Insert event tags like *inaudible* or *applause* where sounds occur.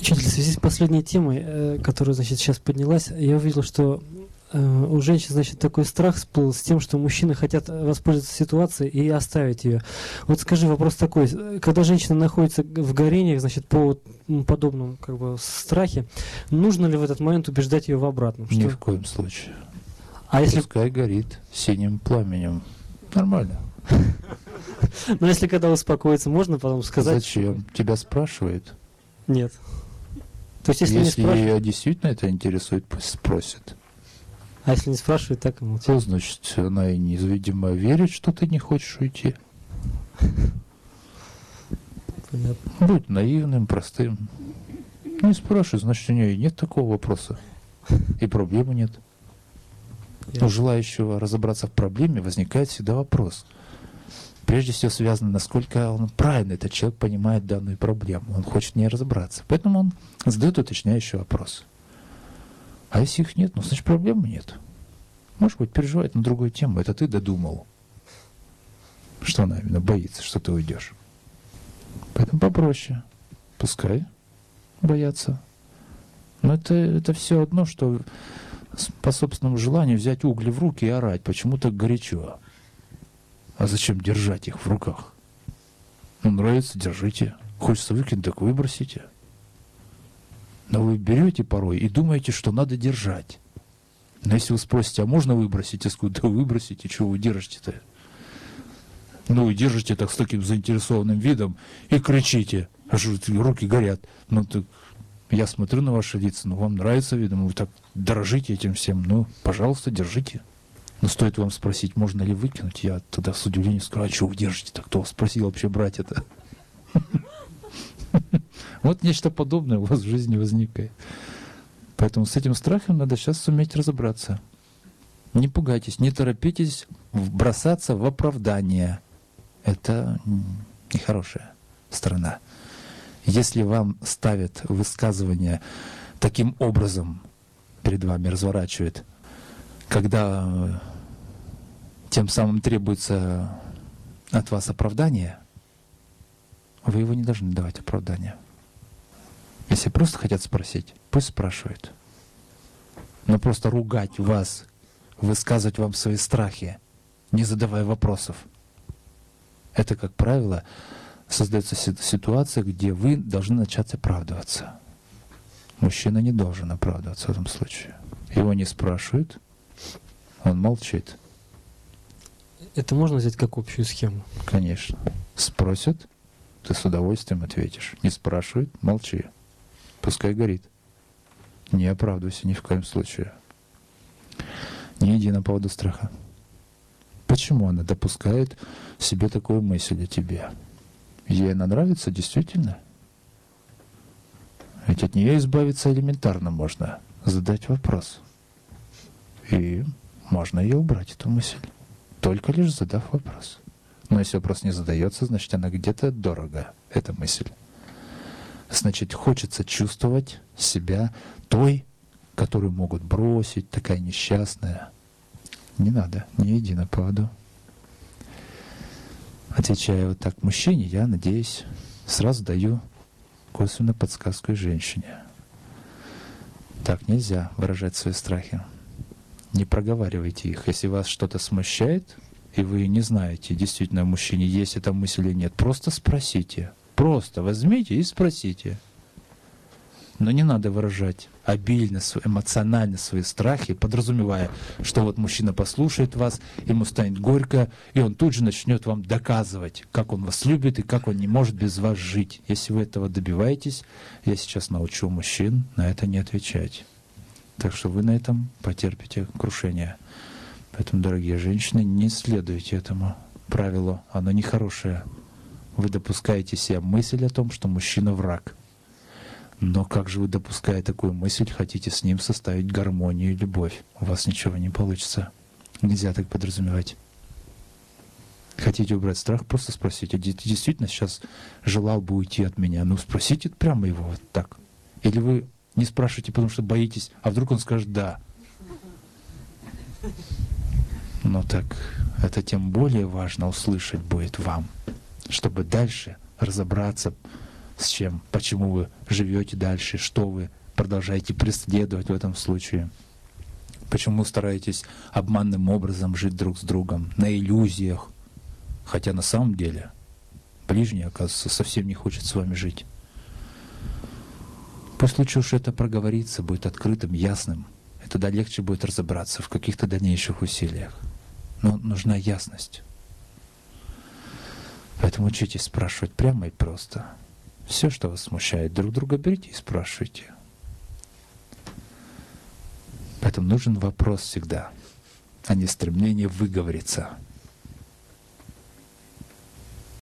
Учитель, в связи с последней темой, э, которая, значит, сейчас поднялась, я увидел, что э, у женщин, значит, такой страх всплыл с тем, что мужчины хотят воспользоваться ситуацией и оставить ее. Вот скажи, вопрос такой, когда женщина находится в горениях, значит, по подобному как бы страхе, нужно ли в этот момент убеждать ее в обратном? Ни в коем случае. А если... Пускай горит синим пламенем. Нормально. *laughs* Но если когда успокоится, можно потом сказать... Зачем? Тебя спрашивают? Нет. То есть, если, если не ее действительно это интересует, пусть спросит. А если не спрашивает, так и молчит. Что значит, она, не, видимо, верит, что ты не хочешь уйти? Понятно. Будь наивным, простым. Не спрашивай, значит, у нее нет такого вопроса. И проблемы нет. У желающего разобраться в проблеме возникает всегда вопрос – прежде всего связано, насколько он правильно этот человек понимает данную проблему. Он хочет в ней разобраться. Поэтому он задает уточняющий вопрос. А если их нет, ну, значит, проблемы нет. Может быть, переживает на другую тему. Это ты додумал, что она именно боится, что ты уйдешь. Поэтому попроще. Пускай боятся. Но это, это все одно, что по собственному желанию взять угли в руки и орать. Почему так горячо? А зачем держать их в руках? Ну, нравится, держите. Хочется выкинуть, так выбросите. Но вы берете порой и думаете, что надо держать. Но если вы спросите, а можно выбросить? Я скажу, да выбросите, чего вы держите-то? Ну, и держите так с таким заинтересованным видом и кричите, аж руки горят. Ну, так я смотрю на ваши лица, ну, вам нравится, видимо, вы так дорожите этим всем. Ну, пожалуйста, держите. Но стоит вам спросить, можно ли выкинуть, я тогда с удивлением скажу, а что вы держите-то? Кто спросил вообще брать это? *laughs* Вот нечто подобное у вас в жизни возникает. Поэтому с этим страхом надо сейчас суметь разобраться. Не пугайтесь, не торопитесь бросаться в оправдание. Это нехорошая сторона. Если вам ставят высказывание таким образом, перед вами разворачивает, когда тем самым требуется от вас оправдание, вы его не должны давать оправдание. Если просто хотят спросить, пусть спрашивают. Но просто ругать вас, высказывать вам свои страхи, не задавая вопросов. Это, как правило, создается ситуация, где вы должны начать оправдываться. Мужчина не должен оправдываться в этом случае. Его не спрашивают, он молчит. Это можно взять как общую схему? Конечно. Спросят, ты с удовольствием ответишь. Не спрашивают, молчи. Пускай горит. Не оправдывайся ни в коем случае. Не иди на поводу страха. Почему она допускает себе такую мысль о тебе? Ей она нравится действительно? Ведь от нее избавиться элементарно можно. Задать вопрос. И можно ее убрать, эту мысль только лишь задав вопрос. Но если вопрос не задается, значит она где-то дорого, эта мысль. Значит, хочется чувствовать себя той, которую могут бросить, такая несчастная. Не надо, не иди на поводу. Отвечая вот так мужчине, я надеюсь, сразу даю косвенно подсказку и женщине. Так нельзя выражать свои страхи не проговаривайте их. Если вас что-то смущает, и вы не знаете, действительно, мужчине есть эта мысль или нет, просто спросите. Просто возьмите и спросите. Но не надо выражать обильно, эмоционально свои страхи, подразумевая, что вот мужчина послушает вас, ему станет горько, и он тут же начнет вам доказывать, как он вас любит и как он не может без вас жить. Если вы этого добиваетесь, я сейчас научу мужчин на это не отвечать. Так что вы на этом потерпите крушение. Поэтому, дорогие женщины, не следуйте этому правилу. Оно нехорошее. Вы допускаете себе мысль о том, что мужчина враг. Но как же вы, допуская такую мысль, хотите с ним составить гармонию и любовь? У вас ничего не получится. Нельзя так подразумевать. Хотите убрать страх, просто спросите. Действительно сейчас желал бы уйти от меня? Ну, спросите прямо его вот так. Или вы не спрашивайте, потому что боитесь, а вдруг он скажет «да». Но так это тем более важно услышать будет вам, чтобы дальше разобраться с чем, почему вы живете дальше, что вы продолжаете преследовать в этом случае. Почему стараетесь обманным образом жить друг с другом, на иллюзиях, хотя на самом деле ближний, оказывается, совсем не хочет с вами жить. Пусть лучше уж это проговорится, будет открытым, ясным, и тогда легче будет разобраться в каких-то дальнейших усилиях. Но нужна ясность. Поэтому учитесь спрашивать прямо и просто. Все, что вас смущает, друг друга берите и спрашивайте. Поэтому нужен вопрос всегда, а не стремление выговориться –